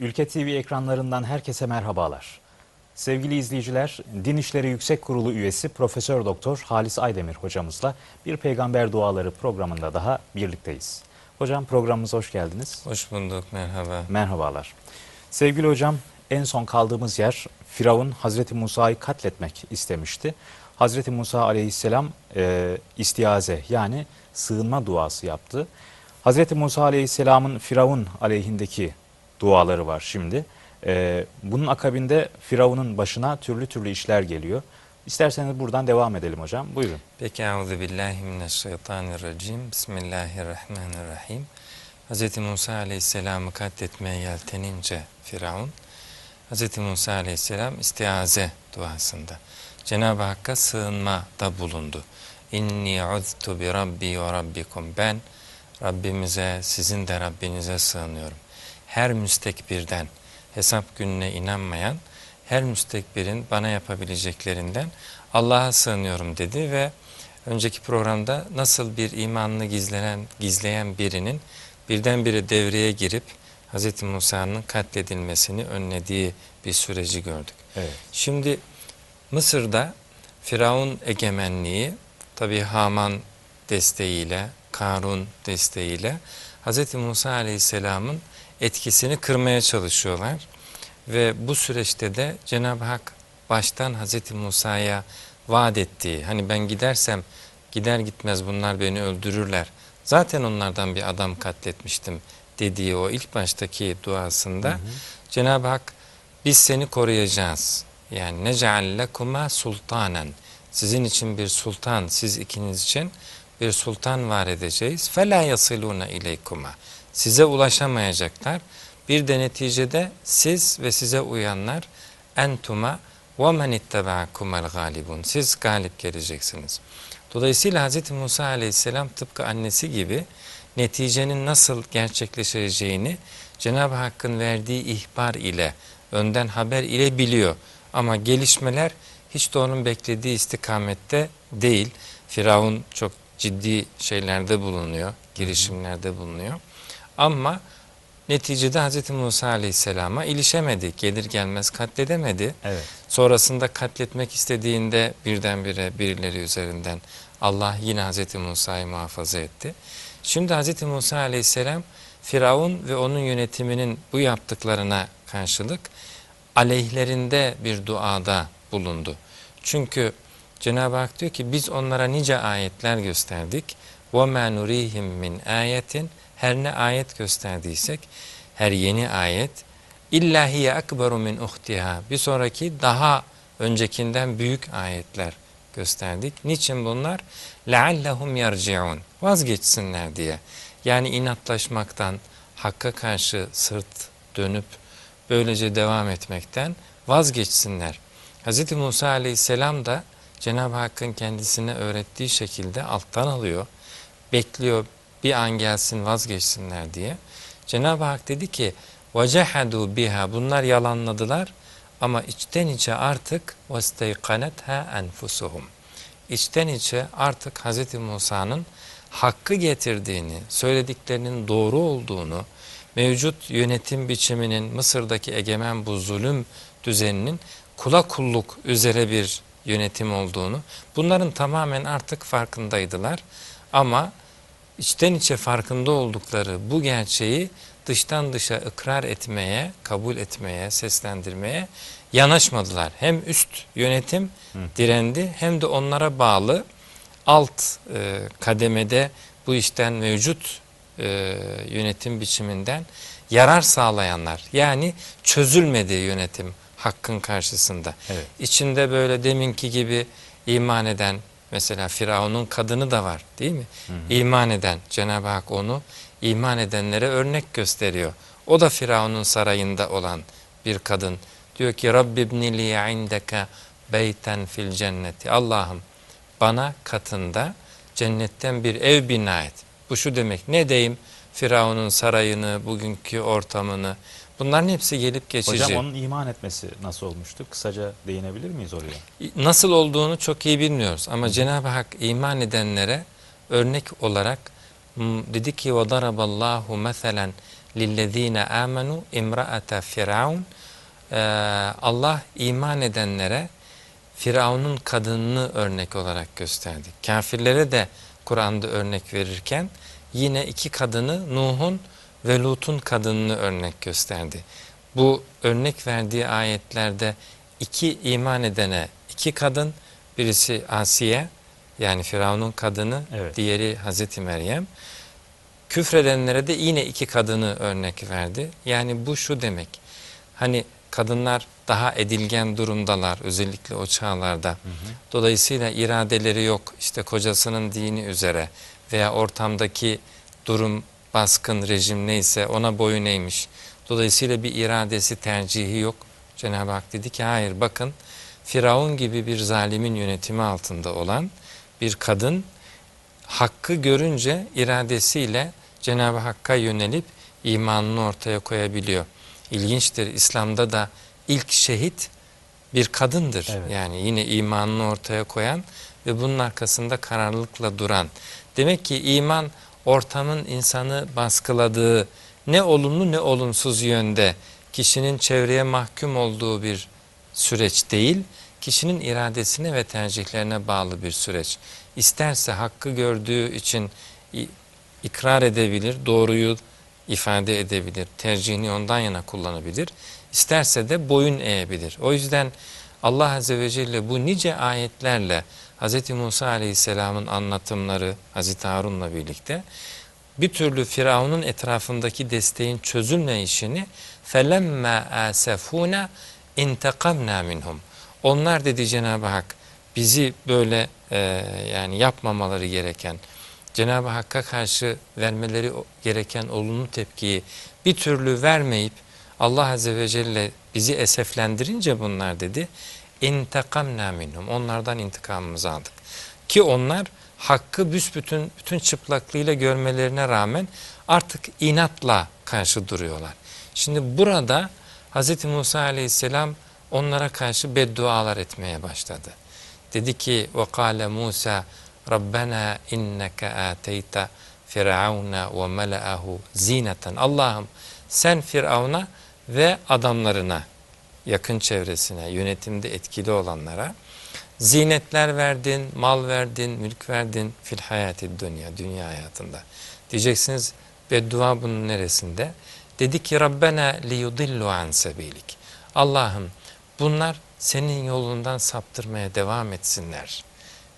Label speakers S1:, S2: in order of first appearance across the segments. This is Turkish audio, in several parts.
S1: Ülke TV ekranlarından herkese merhabalar. Sevgili izleyiciler, Din İşleri Yüksek Kurulu üyesi Profesör Doktor Halis Aydemir hocamızla bir Peygamber Duaları programında daha birlikteyiz. Hocam programımıza hoş geldiniz.
S2: Hoş bulduk, merhaba.
S1: Merhabalar. Sevgili hocam, en son kaldığımız yer Firavun Hazreti Musa'yı katletmek istemişti. Hazreti Musa aleyhisselam e, istiaze yani sığınma duası yaptı. Hazreti Musa aleyhisselamın Firavun aleyhindeki duaları var şimdi. E, bunun akabinde Firavun'un başına türlü türlü işler geliyor. İsterseniz buradan devam edelim hocam. Buyurun.
S2: Peki, euzu billahi mineşşeytanirracim. Bismillahirrahmanirrahim. Hz. Musa aleyhisselamı katletmeye yeltenince Firavun, Hz. Musa aleyhisselam istiaze duasında Cenab-ı Hakk'a sığınmada bulundu. İnni uztu bi rabbi ve rabbikum. Ben Rabbimize, sizin de Rabbinize sığınıyorum. Her müstekbirden, hesap gününe inanmayan, her müstekbirin bana yapabileceklerinden Allah'a sığınıyorum dedi ve önceki programda nasıl bir imanını gizlenen, gizleyen birinin birdenbire devreye girip Hz. Musa'nın katledilmesini önlediği bir süreci gördük.
S1: Evet.
S2: Şimdi Mısır'da Firavun egemenliği tabi Haman desteğiyle, Karun desteğiyle Hz. Musa Aleyhisselam'ın etkisini kırmaya çalışıyorlar. Ve bu süreçte de Cenab-ı Hak baştan Hz. Musa'ya vaat ettiği, hani ben gidersem gider gitmez bunlar beni öldürürler. Zaten onlardan bir adam katletmiştim dediği o ilk baştaki duasında Cenab-ı Hak biz seni koruyacağız. Yani neca'al lekuma sultanen. Sizin için bir sultan, siz ikiniz için bir sultan var edeceğiz. Fela yasiluna ileykuma. Size ulaşamayacaklar. Bir de neticede siz ve size uyanlar entuma ve men ittaba'akumel galibun. Siz galip geleceksiniz. Dolayısıyla Hz. Musa aleyhisselam tıpkı annesi gibi neticenin nasıl gerçekleşeceğini Cenab-ı Hakk'ın verdiği ihbar ile, önden haber ile biliyor. Ama gelişmeler hiç de onun beklediği istikamette değil. Firavun çok ciddi şeylerde bulunuyor, girişimlerde bulunuyor. Ama neticede Hz. Musa Aleyhisselam'a ilişemedi. Gelir gelmez katledemedi.
S1: Evet.
S2: Sonrasında katletmek istediğinde birdenbire birileri üzerinden Allah yine Hz. Musa'yı muhafaza etti. Şimdi Hz. Musa Aleyhisselam Firavun ve onun yönetiminin bu yaptıklarına karşılık aleyhlerinde bir duada bulundu. Çünkü Cenab-ı Hak diyor ki biz onlara nice ayetler gösterdik. وَمَا نُرِيهِمْ مِنْ ayetin Her ne ayet gösterdiysek, her yeni ayet illahiye akbaru min uhtiha bir sonraki daha öncekinden büyük ayetler gösterdik. Niçin bunlar? لَعَلَّهُمْ يَرْجِعُونَ Vazgeçsinler diye. Yani inatlaşmaktan, hakka karşı sırt dönüp böylece devam etmekten vazgeçsinler. Hz. Musa aleyhisselam da Cenab-ı Hakk'ın kendisine öğrettiği şekilde alttan alıyor. Bekliyor bir an gelsin vazgeçsinler diye. Cenab-ı Hak dedi ki وَجَحَدُوا biha Bunlar yalanladılar ama içten içe artık وَاسْتَيْقَنَتْهَا أَنْفُسُهُمْ İçten içe artık Hz. Musa'nın hakkı getirdiğini, söylediklerinin doğru olduğunu, mevcut yönetim biçiminin Mısır'daki egemen bu zulüm düzeninin kula kulluk üzere bir yönetim olduğunu, bunların tamamen artık farkındaydılar. Ama içten içe farkında oldukları bu gerçeği dıştan dışa ikrar etmeye, kabul etmeye, seslendirmeye yanaşmadılar. Hem üst yönetim direndi hem de onlara bağlı alt e, kademede bu işten mevcut e, yönetim biçiminden yarar sağlayanlar. Yani çözülmedi yönetim hakkın karşısında.
S1: Evet.
S2: İçinde böyle deminki gibi iman eden mesela Firavun'un kadını da var değil mi? Hı hı. İman eden Cenab-ı Hak onu iman edenlere örnek gösteriyor. O da Firavun'un sarayında olan bir kadın. Diyor ki Rabbi ibni li indeke beyten fil cenneti. Allah'ım bana katında cennetten bir ev bina et. Bu şu demek ne diyeyim Firavun'un sarayını, bugünkü ortamını bunların hepsi gelip geçici.
S1: Hocam onun iman etmesi nasıl olmuştu? Kısaca değinebilir miyiz oraya?
S2: Nasıl olduğunu çok iyi bilmiyoruz ama Cenab-ı Hak iman edenlere örnek olarak dedi ki وَضَرَبَ اللّٰهُ مَثَلًا lillezine amenu imraate firavun Ee, Allah iman edenlere Firavun'un kadınını örnek olarak gösterdi. Kafirlere de Kur'an'da örnek verirken yine iki kadını Nuh'un ve Lut'un kadınını örnek gösterdi. Bu örnek verdiği ayetlerde iki iman edene iki kadın, birisi Asiye yani Firavun'un kadını,
S1: Evet.
S2: diğeri Hazreti Meryem. Küfredenlere de yine iki kadını örnek verdi. Yani bu şu demek. Hani kadınlar daha edilgen durumdalar özellikle o çağlarda. Dolayısıyla iradeleri yok. İşte kocasının dini üzere veya ortamdaki durum baskın rejim neyse ona boyun eğmiş. Dolayısıyla bir iradesi tercihi yok. Cenab-ı Hak dedi ki hayır bakın Firavun gibi bir zalimin yönetimi altında olan bir kadın hakkı görünce iradesiyle Cenab-ı Hakk'a yönelip imanını ortaya koyabiliyor. İlginçtir İslam'da da ilk şehit bir kadındır.
S1: Evet.
S2: Yani yine imanını ortaya koyan ve bunun arkasında kararlılıkla duran. Demek ki iman ortamın insanı baskıladığı ne olumlu ne olumsuz yönde kişinin çevreye mahkum olduğu bir süreç değil, kişinin iradesine ve tercihlerine bağlı bir süreç. İsterse hakkı gördüğü için ikrar edebilir, doğruyu ifade edebilir, tercihini ondan yana kullanabilir. İsterse de boyun eğebilir. O yüzden Allah Azze ve Celle bu nice ayetlerle Hz. Musa Aleyhisselam'ın anlatımları Hz. Harun'la birlikte bir türlü Firavun'un etrafındaki desteğin çözülmeyişini felemme asefuna intekamna minhum. Onlar dedi Cenab-ı Hak bizi böyle e, yani yapmamaları gereken Cenab-ı Hakk'a karşı vermeleri gereken olumlu tepkiyi bir türlü vermeyip Allah Azze ve Celle bizi eseflendirince bunlar dedi. İntekamna minhum. Onlardan intikamımızı aldık. Ki onlar hakkı büsbütün bütün çıplaklığıyla görmelerine rağmen artık inatla karşı duruyorlar. Şimdi burada Hz. Musa aleyhisselam onlara karşı beddualar etmeye başladı. Dedi ki وَقَالَ Musa Rabbena inneke ateyte firavuna ve mela'ahu zineten. Allah'ım sen Firavun'a ve adamlarına, yakın çevresine, yönetimde etkili olanlara zinetler verdin, mal verdin, mülk verdin fil hayati dünya, dünya hayatında. Diyeceksiniz beddua bunun neresinde? Dedi ki Rabbena liyudillu an sebilik. Allah'ım bunlar senin yolundan saptırmaya devam etsinler.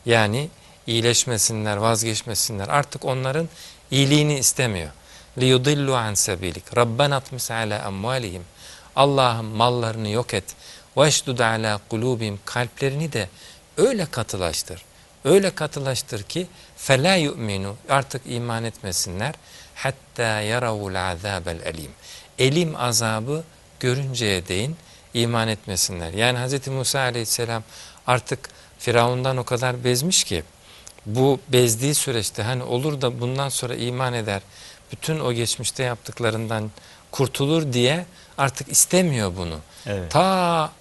S2: Yani iyileşmesinler, vazgeçmesinler. Artık onların iyiliğini istemiyor. liyudillu an sebilik. Rabbena atmis ala amvalihim. Allah'ım mallarını yok et. Veşdud ala kulubim. Kalplerini de öyle katılaştır. Öyle katılaştır ki fela yu'minu. Artık iman etmesinler. Hatta yaravul azabel elim. Elim azabı görünceye değin iman etmesinler. Yani Hz. Musa aleyhisselam artık Firavundan o kadar bezmiş ki bu bezdiği süreçte hani olur da bundan sonra iman eder, bütün o geçmişte yaptıklarından kurtulur diye artık istemiyor bunu.
S1: Evet.
S2: Ta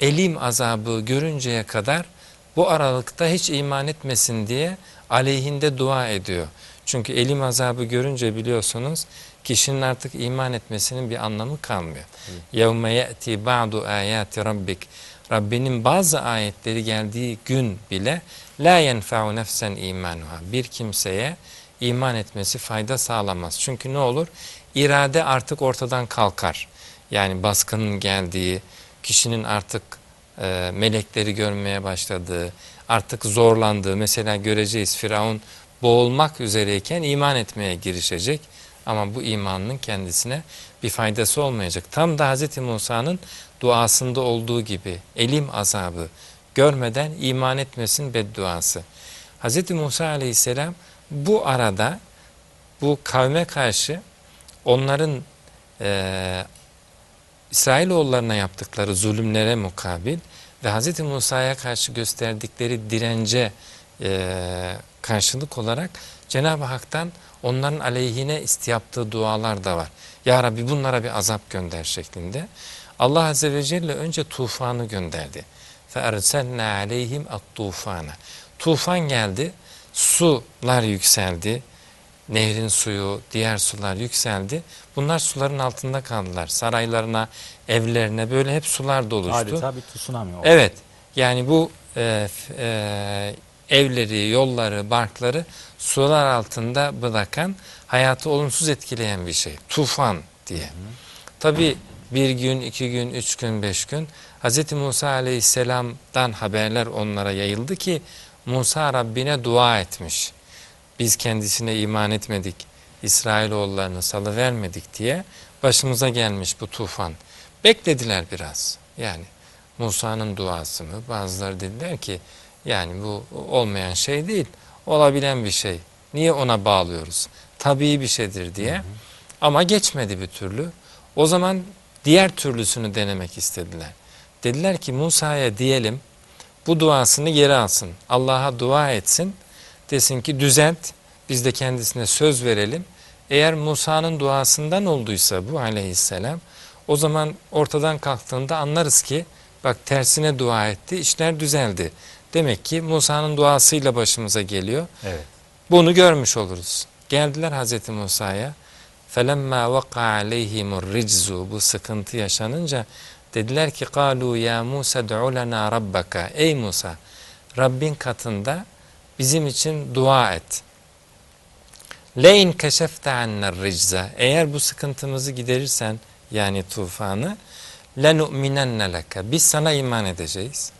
S2: elim azabı görünceye kadar bu aralıkta hiç iman etmesin diye aleyhinde dua ediyor. Çünkü elim azabı görünce biliyorsunuz kişinin artık iman etmesinin bir anlamı kalmıyor. يَوْمَ يَأْتِي بَعْضُ آيَاتِ رَبِّكَ Rabbinin bazı ayetleri geldiği gün bile la yenfa'u nefsen imanuha. Bir kimseye iman etmesi fayda sağlamaz. Çünkü ne olur? İrade artık ortadan kalkar. Yani baskının geldiği, kişinin artık e, melekleri görmeye başladığı, artık zorlandığı, mesela göreceğiz Firavun boğulmak üzereyken iman etmeye girişecek. Ama bu imanının kendisine bir faydası olmayacak. Tam da Hz. Musa'nın duasında olduğu gibi elim azabı görmeden iman etmesin bedduası. Hz. Musa aleyhisselam bu arada bu kavme karşı onların e, İsrailoğullarına yaptıkları zulümlere mukabil ve Hz. Musa'ya karşı gösterdikleri dirence e, karşılık olarak Cenab-ı Hak'tan onların aleyhine yaptığı dualar da var. Ya Rabbi bunlara bir azap gönder şeklinde. Allah Azze ve Celle önce tufanı gönderdi. فَاَرْسَلْنَا عَلَيْهِمْ اَطْتُوفَانَ Tufan geldi, sular yükseldi, nehrin suyu, diğer sular yükseldi. Bunlar suların altında kaldılar. Saraylarına, evlerine böyle hep sular doluştu.
S1: Adeta bir tsunami oldu.
S2: Evet. Yani bu e, e, evleri, yolları, barkları sular altında bırakan, hayatı olumsuz etkileyen bir şey. Tufan diye. Tabi bir gün, iki gün, üç gün, beş gün Hz. Musa aleyhisselamdan haberler onlara yayıldı ki Musa Rabbine dua etmiş. Biz kendisine iman etmedik, İsrailoğullarını salıvermedik diye başımıza gelmiş bu tufan. Beklediler biraz. Yani Musa'nın duası mı? Bazıları dediler ki yani bu olmayan şey değil, olabilen bir şey. Niye ona bağlıyoruz? Tabii bir şeydir diye. Ama geçmedi bir türlü. O zaman diğer türlüsünü denemek istediler. Dediler ki Musa'ya diyelim bu duasını geri alsın. Allah'a dua etsin desin ki düzelt biz de kendisine söz verelim. Eğer Musa'nın duasından olduysa bu aleyhisselam o zaman ortadan kalktığında anlarız ki bak tersine dua etti işler düzeldi. Demek ki Musa'nın duasıyla başımıza geliyor.
S1: Evet.
S2: Bunu görmüş oluruz. Geldiler Hazreti Musa'ya. Felemma vaka aleyhimur rizzu bu sıkıntı yaşanınca dediler ki kalu ya Musa du'u lana rabbaka. Ey Musa Rabbin katında bizim için dua et. Lein keşefte anner ricza. Eğer bu sıkıntımızı giderirsen yani tufanı lenu'minenne leke. Biz sana iman edeceğiz.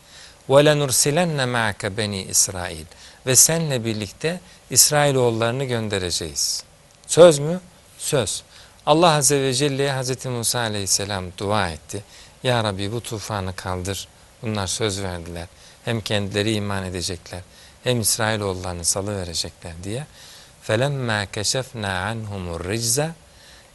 S2: Ve lenursilenne ma'ake beni İsrail. Ve senle birlikte İsrailoğullarını göndereceğiz. Söz mü? Söz. Allah Azze ve Celle'ye Hz. Musa Aleyhisselam dua etti. Ya Rabbi bu tufanı kaldır. Bunlar söz verdiler. Hem kendileri iman edecekler hem İsrailoğullarını salı verecekler diye. Felemma keşefna anhumur rijza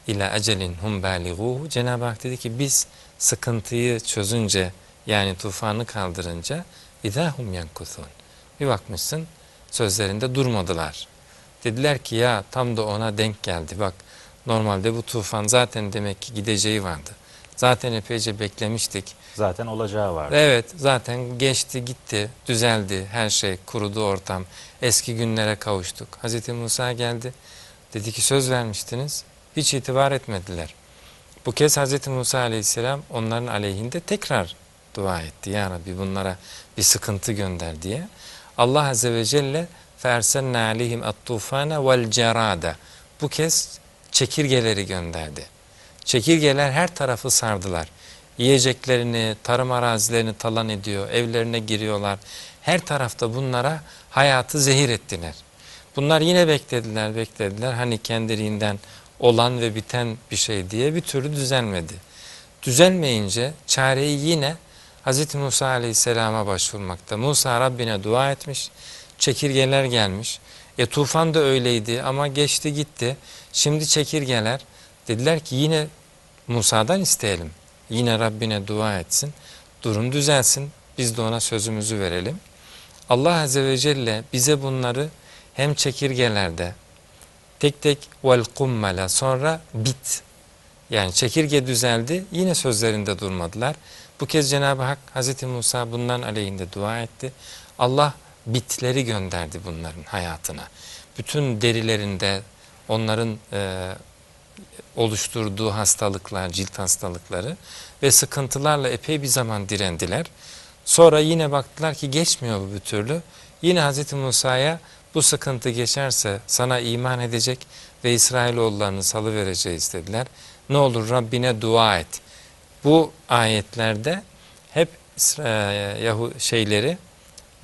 S2: ila ecelin hum balighuhu. Cenab-ı Hak dedi ki biz sıkıntıyı çözünce yani tufanı kaldırınca idahum yankusun. Bir bakmışsın sözlerinde durmadılar. Dediler ki ya tam da ona denk geldi bak normalde bu tufan zaten demek ki gideceği vardı. Zaten epeyce beklemiştik.
S1: Zaten olacağı vardı.
S2: Evet zaten geçti gitti düzeldi her şey kurudu ortam. Eski günlere kavuştuk. Hazreti Musa geldi dedi ki söz vermiştiniz hiç itibar etmediler. Bu kez Hazreti Musa aleyhisselam onların aleyhinde tekrar dua etti. Ya Rabbi bunlara bir sıkıntı gönder diye. Allah Azze ve Celle فَاَرْسَلْنَا عَلَيْهِمْ الطُّوفَانَ وَالْجَرَادَ Bu kez çekirgeleri gönderdi. Çekirgeler her tarafı sardılar. Yiyeceklerini, tarım arazilerini talan ediyor, evlerine giriyorlar. Her tarafta bunlara hayatı zehir ettiler. Bunlar yine beklediler, beklediler. Hani kendiliğinden olan ve biten bir şey diye bir türlü düzelmedi. Düzelmeyince çareyi yine Hz. Musa Aleyhisselam'a başvurmakta. Musa Rabbine dua etmiş, çekirgeler gelmiş. E tufan da öyleydi ama geçti gitti. Şimdi çekirgeler dediler ki yine Musa'dan isteyelim. Yine Rabbine dua etsin. Durum düzelsin. Biz de ona sözümüzü verelim. Allah Azze ve Celle bize bunları hem çekirgelerde tek tek vel kummela sonra bit yani çekirge düzeldi yine sözlerinde durmadılar. Bu kez Cenab-ı Hak Hz. Musa bunların aleyhinde dua etti. Allah bitleri gönderdi bunların hayatına. Bütün derilerinde onların e, oluşturduğu hastalıklar, cilt hastalıkları ve sıkıntılarla epey bir zaman direndiler. Sonra yine baktılar ki geçmiyor bu bir türlü. Yine Hz. Musa'ya bu sıkıntı geçerse sana iman edecek ve İsrailoğullarını salıvereceğiz dediler. Ne olur Rabbine dua et. Bu ayetlerde hep İsra- Yahu şeyleri,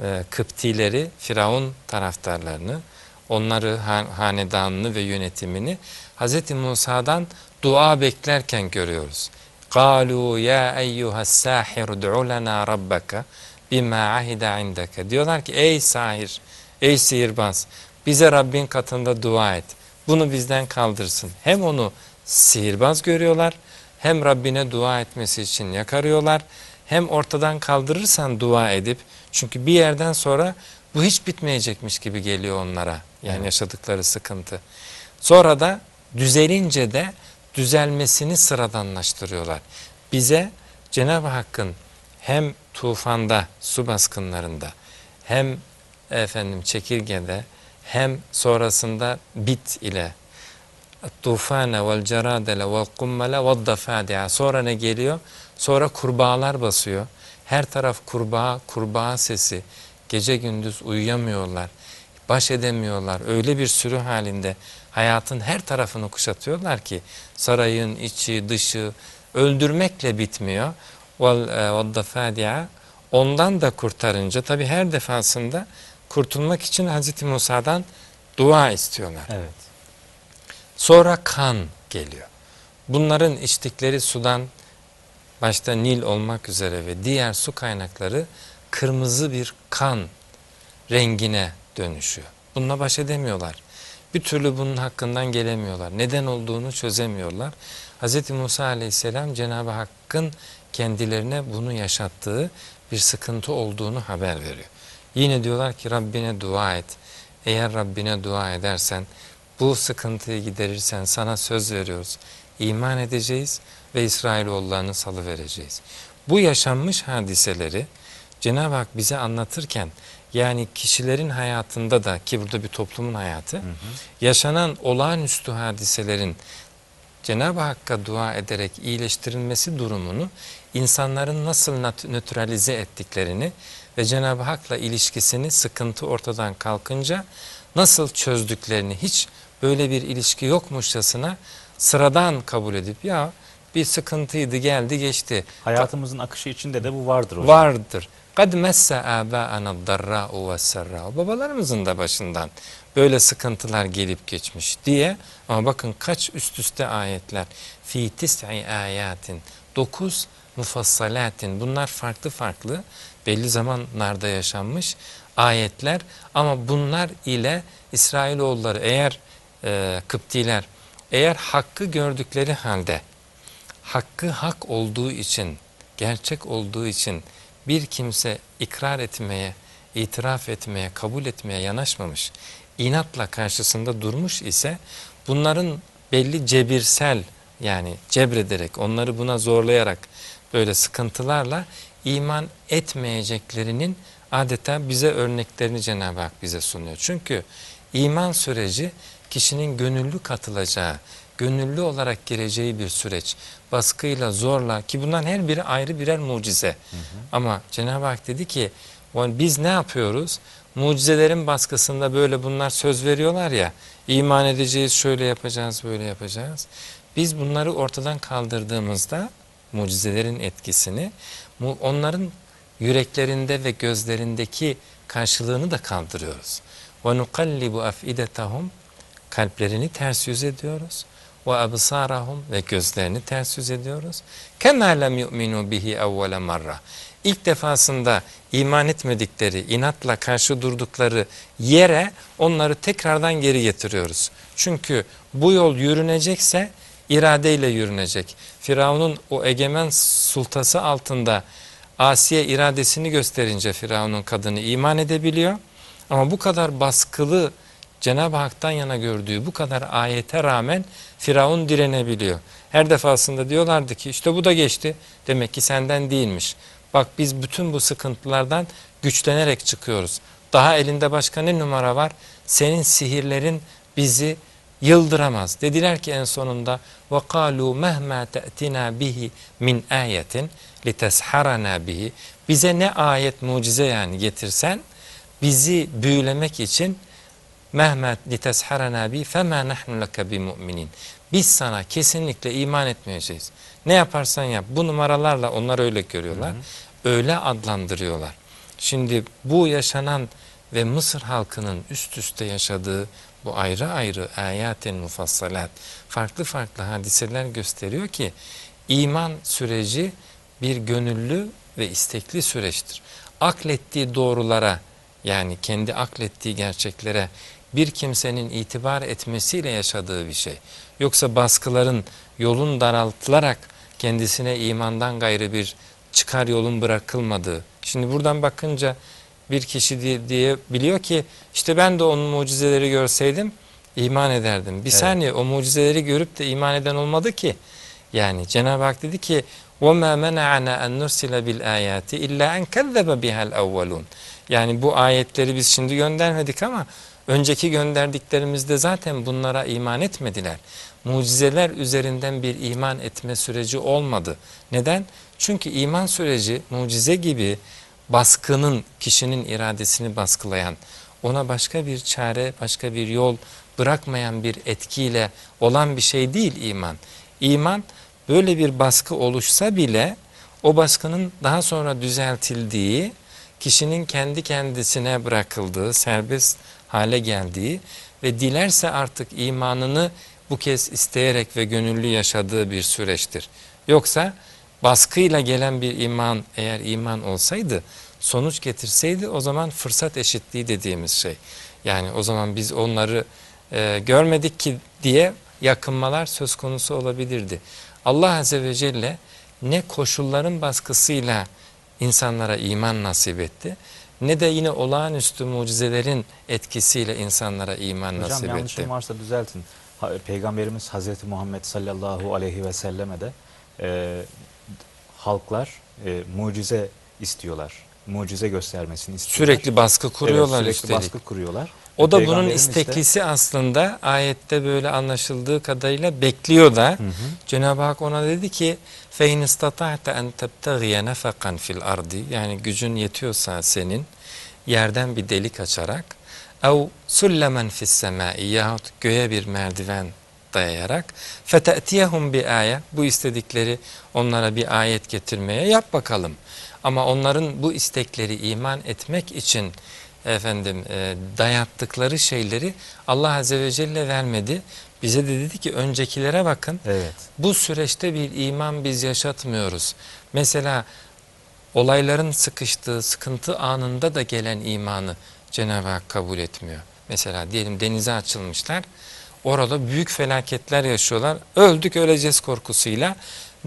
S2: e, Kıptileri, Firavun taraftarlarını, onları, han- hanedanını ve yönetimini Hz. Musa'dan dua beklerken görüyoruz. قَالُوا يَا اَيُّهَا السَّاحِرُ دُعُ لَنَا رَبَّكَ بِمَا عَهِدَ عِنْدَكَ Diyorlar ki ey sahir, ey sihirbaz bize Rabbin katında dua et. Bunu bizden kaldırsın. Hem onu sihirbaz görüyorlar hem Rabbine dua etmesi için yakarıyorlar. Hem ortadan kaldırırsan dua edip çünkü bir yerden sonra bu hiç bitmeyecekmiş gibi geliyor onlara. Yani
S1: Evet.
S2: yaşadıkları sıkıntı. Sonra da düzelince de düzelmesini sıradanlaştırıyorlar. Bize Cenab-ı Hakk'ın hem tufanda, su baskınlarında hem efendim çekirgede hem sonrasında bit ile tufane vel ceradele vel kummele vel dafadi'a sonra ne geliyor? Sonra kurbağalar basıyor. Her taraf kurbağa, kurbağa sesi. Gece gündüz uyuyamıyorlar. Baş edemiyorlar. Öyle bir sürü halinde hayatın her tarafını kuşatıyorlar ki sarayın içi, dışı öldürmekle bitmiyor. Vel e, ondan da kurtarınca tabi her defasında kurtulmak için Hazreti Musa'dan dua istiyorlar.
S1: Evet.
S2: Sonra kan geliyor. Bunların içtikleri sudan başta Nil olmak üzere ve diğer su kaynakları kırmızı bir kan rengine dönüşüyor. Bununla baş edemiyorlar. Bir türlü bunun hakkından gelemiyorlar. Neden olduğunu çözemiyorlar. Hz. Musa aleyhisselam Cenab-ı Hakk'ın kendilerine bunu yaşattığı bir sıkıntı olduğunu haber veriyor. Yine diyorlar ki Rabbine dua et. Eğer Rabbine dua edersen bu sıkıntıyı giderirsen sana söz veriyoruz. İman edeceğiz ve İsrailoğullarını salıvereceğiz. Bu yaşanmış hadiseleri Cenab-ı Hak bize anlatırken yani kişilerin hayatında da ki burada bir toplumun hayatı hı hı. yaşanan olağanüstü hadiselerin Cenab-ı Hakk'a dua ederek iyileştirilmesi durumunu insanların nasıl nötralize ettiklerini ve Cenab-ı Hak'la ilişkisini sıkıntı ortadan kalkınca nasıl çözdüklerini hiç böyle bir ilişki yokmuşçasına sıradan kabul edip ya bir sıkıntıydı geldi geçti.
S1: Hayatımızın akışı içinde de bu vardır hocam.
S2: Vardır. Kad messe âbâ'ana darrâ'u ve serrâ'u. Babalarımızın da başından böyle sıkıntılar gelip geçmiş diye. Ama bakın kaç üst üste ayetler. Fi tis'i ayatin. Dokuz mufassalatin. Bunlar farklı farklı belli zamanlarda yaşanmış ayetler. Ama bunlar ile İsrailoğulları eğer e, Kıptiler eğer hakkı gördükleri halde hakkı hak olduğu için gerçek olduğu için bir kimse ikrar etmeye, itiraf etmeye, kabul etmeye yanaşmamış, inatla karşısında durmuş ise bunların belli cebirsel yani cebrederek, onları buna zorlayarak böyle sıkıntılarla iman etmeyeceklerinin adeta bize örneklerini Cenab-ı Hak bize sunuyor. Çünkü iman süreci kişinin gönüllü katılacağı, gönüllü olarak gireceği bir süreç. Baskıyla, zorla ki bundan her biri ayrı birer mucize. Hı hı. Ama Cenab-ı Hak dedi ki biz ne yapıyoruz? Mucizelerin baskısında böyle bunlar söz veriyorlar ya iman edeceğiz, şöyle yapacağız, böyle yapacağız. Biz bunları ortadan kaldırdığımızda mucizelerin etkisini onların yüreklerinde ve gözlerindeki karşılığını da kaldırıyoruz. وَنُقَلِّبُ أَفْئِدَتَهُمْ Kalplerini ters yüz ediyoruz. ve absarahum ve gözlerini ters yüz ediyoruz. Kema lem yu'minu bihi evvele marra. İlk defasında iman etmedikleri, inatla karşı durdukları yere onları tekrardan geri getiriyoruz. Çünkü bu yol yürünecekse iradeyle yürünecek. Firavun'un o egemen sultası altında Asiye iradesini gösterince Firavun'un kadını iman edebiliyor. Ama bu kadar baskılı Cenab-ı Hak'tan yana gördüğü bu kadar ayete rağmen Firavun direnebiliyor. Her defasında diyorlardı ki işte bu da geçti. Demek ki senden değilmiş. Bak biz bütün bu sıkıntılardan güçlenerek çıkıyoruz. Daha elinde başka ne numara var? Senin sihirlerin bizi yıldıramaz. Dediler ki en sonunda وَقَالُوا مَهْمَا تَأْتِنَا بِهِ مِنْ آيَةٍ لِتَسْحَرَنَا بِهِ Bize ne ayet mucize yani getirsen bizi büyülemek için mehmet litesharana bi fema nahnu leke bi mu'minin. Biz sana kesinlikle iman etmeyeceğiz. Ne yaparsan yap. Bu numaralarla onlar öyle görüyorlar. Hı hı. Öyle adlandırıyorlar. Şimdi bu yaşanan ve Mısır halkının üst üste yaşadığı bu ayrı ayrı ayaten mufassalat farklı farklı hadiseler gösteriyor ki iman süreci bir gönüllü ve istekli süreçtir. Aklettiği doğrulara yani kendi aklettiği gerçeklere bir kimsenin itibar etmesiyle yaşadığı bir şey. Yoksa baskıların yolun daraltılarak kendisine imandan gayrı bir çıkar yolun bırakılmadığı. Şimdi buradan bakınca bir kişi diye, diye biliyor ki işte ben de onun mucizeleri görseydim iman ederdim. Bir evet. saniye o mucizeleri görüp de iman eden olmadı ki. Yani Cenab-ı Hak dedi ki وَمَا مَنَعَنَا أَنْ نُرْسِلَ بِالْآيَاتِ اِلَّا اَنْ كَذَّبَ بِهَا الْاَوَّلُونَ Yani bu ayetleri biz şimdi göndermedik ama Önceki gönderdiklerimizde zaten bunlara iman etmediler. Mucizeler üzerinden bir iman etme süreci olmadı. Neden? Çünkü iman süreci mucize gibi baskının, kişinin iradesini baskılayan, ona başka bir çare, başka bir yol bırakmayan bir etkiyle olan bir şey değil iman. İman böyle bir baskı oluşsa bile o baskının daha sonra düzeltildiği, kişinin kendi kendisine bırakıldığı, serbest hale geldiği ve dilerse artık imanını bu kez isteyerek ve gönüllü yaşadığı bir süreçtir. Yoksa baskıyla gelen bir iman eğer iman olsaydı, sonuç getirseydi o zaman fırsat eşitliği dediğimiz şey. Yani o zaman biz onları e, görmedik ki diye yakınmalar söz konusu olabilirdi. Allah Azze ve Celle ne koşulların baskısıyla insanlara iman nasip etti ne de yine olağanüstü mucizelerin etkisiyle insanlara iman
S1: Hocam
S2: nasip
S1: yanlışım
S2: etti.
S1: varsa düzeltin. Peygamberimiz Hazreti Muhammed sallallahu aleyhi ve selleme de e, halklar e, mucize istiyorlar. Mucize göstermesini istiyorlar.
S2: Sürekli baskı kuruyorlar
S1: evet, sürekli
S2: üstelik.
S1: baskı kuruyorlar.
S2: O
S1: Ve
S2: da bunun
S1: Peygamberimiz de-
S2: isteklisi aslında ayette böyle anlaşıldığı kadarıyla bekliyor da.
S1: Hı hı.
S2: Cenab-ı Hak ona dedi ki فَاِنْ اسْتَطَعْتَ اَنْ تَبْتَغِيَ نَفَقًا fil ardi Yani gücün yetiyorsa senin yerden bir delik açarak اَوْ سُلَّمًا fis semai yahut göğe bir merdiven dayayarak فَتَأْتِيَهُمْ bir ayet Bu istedikleri onlara bir ayet getirmeye yap bakalım. Ama onların bu istekleri iman etmek için efendim e, dayattıkları şeyleri Allah Azze ve Celle vermedi. Bize de dedi ki öncekilere bakın.
S1: Evet.
S2: Bu süreçte bir iman biz yaşatmıyoruz. Mesela olayların sıkıştığı sıkıntı anında da gelen imanı Cenab-ı Hak kabul etmiyor. Mesela diyelim denize açılmışlar. Orada büyük felaketler yaşıyorlar. Öldük öleceğiz korkusuyla.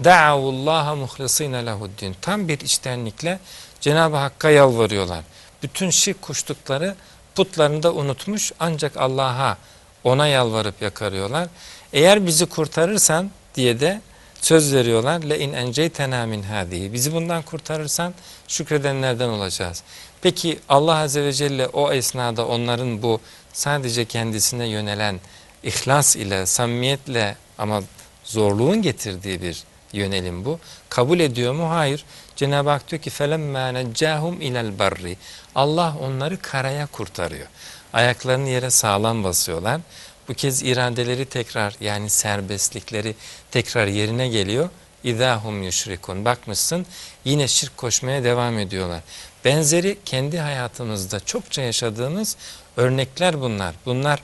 S2: Da'avullaha muhlisine lehuddin. Tam bir içtenlikle Cenab-ı Hakk'a yalvarıyorlar. Bütün şirk kuştukları putlarını da unutmuş ancak Allah'a ona yalvarıp yakarıyorlar. Eğer bizi kurtarırsan diye de söz veriyorlar. Le in enceytena min hadihi. Bizi bundan kurtarırsan şükredenlerden olacağız. Peki Allah Azze ve Celle o esnada onların bu sadece kendisine yönelen ihlas ile, samimiyetle ama zorluğun getirdiği bir yönelim bu. Kabul ediyor mu? Hayır. Cenab-ı Hak diyor ki فَلَمَّا نَجَّاهُمْ اِلَى الْبَرِّ Allah onları karaya kurtarıyor. Ayaklarını yere sağlam basıyorlar. Bu kez iradeleri tekrar yani serbestlikleri tekrar yerine geliyor. İzahum yüşrikun. Bakmışsın yine şirk koşmaya devam ediyorlar. Benzeri kendi hayatımızda çokça yaşadığımız örnekler bunlar. Bunlar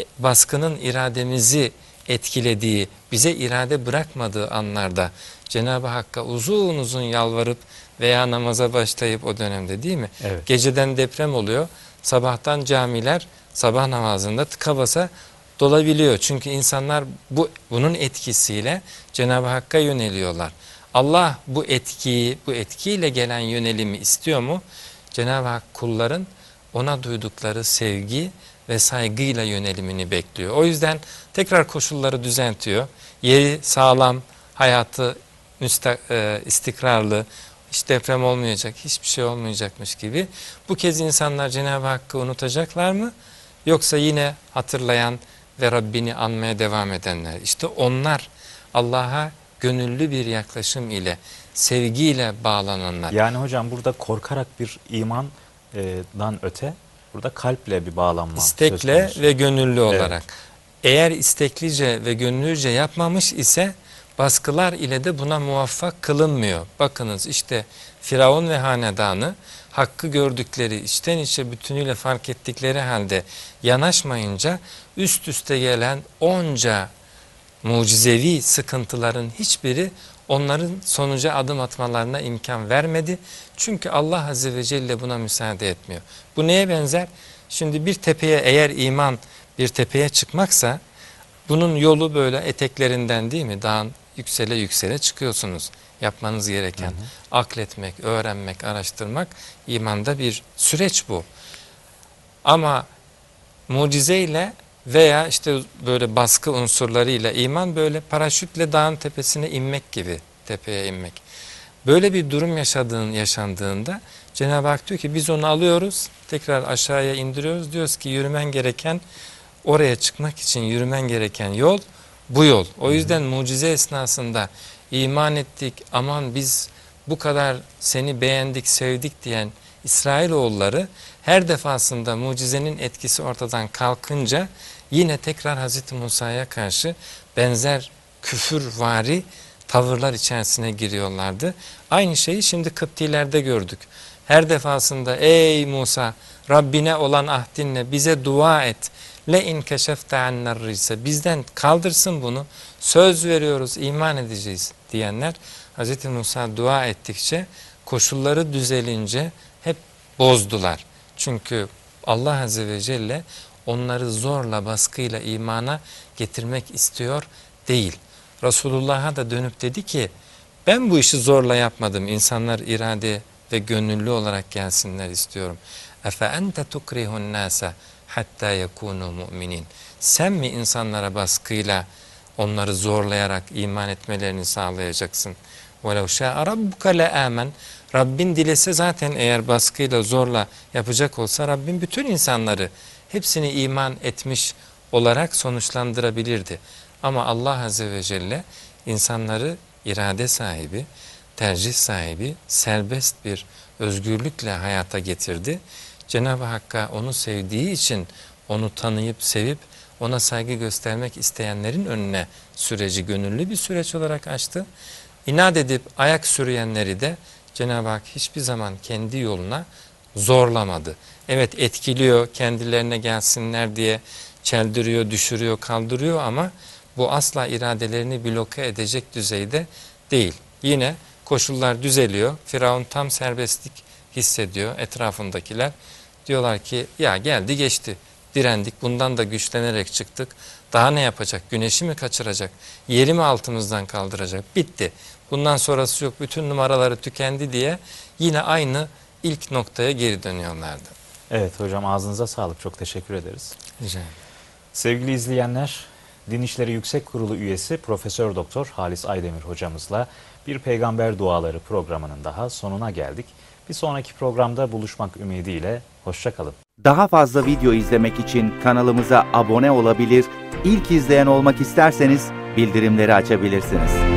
S2: e, baskının irademizi etkilediği, bize irade bırakmadığı anlarda Cenab-ı Hakk'a uzun uzun yalvarıp veya namaza başlayıp o dönemde değil mi?
S1: Evet.
S2: Geceden deprem oluyor. Sabahtan camiler sabah namazında tıka basa dolabiliyor. Çünkü insanlar bu bunun etkisiyle Cenab-ı Hakk'a yöneliyorlar. Allah bu etkiyi, bu etkiyle gelen yönelimi istiyor mu? Cenab-ı Hak kulların ona duydukları sevgi ve saygıyla yönelimini bekliyor. O yüzden tekrar koşulları düzeltiyor. Yeri sağlam, hayatı müsta, e, istikrarlı, hiç deprem olmayacak, hiçbir şey olmayacakmış gibi. Bu kez insanlar Cenab-ı Hakk'ı unutacaklar mı? Yoksa yine hatırlayan ve Rabbini anmaya devam edenler. İşte onlar Allah'a gönüllü bir yaklaşım ile, sevgiyle bağlananlar.
S1: Yani hocam burada korkarak bir imandan öte burada kalple bir bağlanma
S2: İstekle ve gönüllü olarak. Eğer isteklice ve gönüllüce yapmamış ise baskılar ile de buna muvaffak kılınmıyor. Bakınız işte Firavun ve hanedanı hakkı gördükleri, içten içe bütünüyle fark ettikleri halde yanaşmayınca üst üste gelen onca mucizevi sıkıntıların hiçbiri onların sonuca adım atmalarına imkan vermedi. Çünkü Allah Azze ve Celle buna müsaade etmiyor. Bu neye benzer? Şimdi bir tepeye eğer iman bir tepeye çıkmaksa bunun yolu böyle eteklerinden değil mi? Dağın yüksele yüksele çıkıyorsunuz. Yapmanız gereken akletmek, öğrenmek, araştırmak imanda bir süreç bu. Ama mucizeyle veya işte böyle baskı unsurlarıyla iman böyle paraşütle dağın tepesine inmek gibi tepeye inmek. Böyle bir durum yaşadığın, yaşandığında Cenab-ı Hak diyor ki biz onu alıyoruz, tekrar aşağıya indiriyoruz. Diyoruz ki yürümen gereken, oraya çıkmak için yürümen gereken yol bu yol. O yüzden mucize esnasında iman ettik, aman biz bu kadar seni beğendik, sevdik diyen İsrailoğulları her defasında mucizenin etkisi ortadan kalkınca yine tekrar Hazreti Musa'ya karşı benzer küfürvari tavırlar içerisine giriyorlardı. Aynı şeyi şimdi Kıptilerde gördük. Her defasında ey Musa Rabbine olan ahdinle bize dua et. Le in keşefte annar rise bizden kaldırsın bunu. Söz veriyoruz iman edeceğiz diyenler Hz. Musa dua ettikçe koşulları düzelince hep bozdular. Çünkü Allah Azze ve Celle onları zorla baskıyla imana getirmek istiyor değil. Resulullah'a da dönüp dedi ki ben bu işi zorla yapmadım. İnsanlar irade ve gönüllü olarak gelsinler istiyorum. Efe ente tukrihun nasa hatta yekunu mu'minin. Sen mi insanlara baskıyla onları zorlayarak iman etmelerini sağlayacaksın? وَلَوْ شَاءَ رَبُّكَ لَآمَنْ Rabbin dilese zaten eğer baskıyla zorla yapacak olsa Rabbin bütün insanları hepsini iman etmiş olarak sonuçlandırabilirdi. Ama Allah Azze ve Celle insanları irade sahibi, tercih sahibi, serbest bir özgürlükle hayata getirdi. Cenab-ı Hakk'a onu sevdiği için onu tanıyıp sevip ona saygı göstermek isteyenlerin önüne süreci gönüllü bir süreç olarak açtı. İnat edip ayak sürüyenleri de Cenab-ı Hak hiçbir zaman kendi yoluna zorlamadı. Evet etkiliyor kendilerine gelsinler diye çeldiriyor, düşürüyor, kaldırıyor ama bu asla iradelerini bloke edecek düzeyde değil. Yine koşullar düzeliyor. Firavun tam serbestlik hissediyor etrafındakiler. Diyorlar ki ya geldi geçti direndik bundan da güçlenerek çıktık. Daha ne yapacak? Güneşi mi kaçıracak? Yeri mi altımızdan kaldıracak? Bitti. Bundan sonrası yok. Bütün numaraları tükendi diye yine aynı ilk noktaya geri dönüyorlardı.
S1: Evet hocam ağzınıza sağlık. Çok teşekkür ederiz.
S2: Rica ederim.
S1: Sevgili izleyenler, Din İşleri Yüksek Kurulu üyesi Profesör Doktor Halis Aydemir hocamızla bir peygamber duaları programının daha sonuna geldik. Bir sonraki programda buluşmak ümidiyle hoşçakalın.
S3: Daha fazla video izlemek için kanalımıza abone olabilir, ilk izleyen olmak isterseniz bildirimleri açabilirsiniz.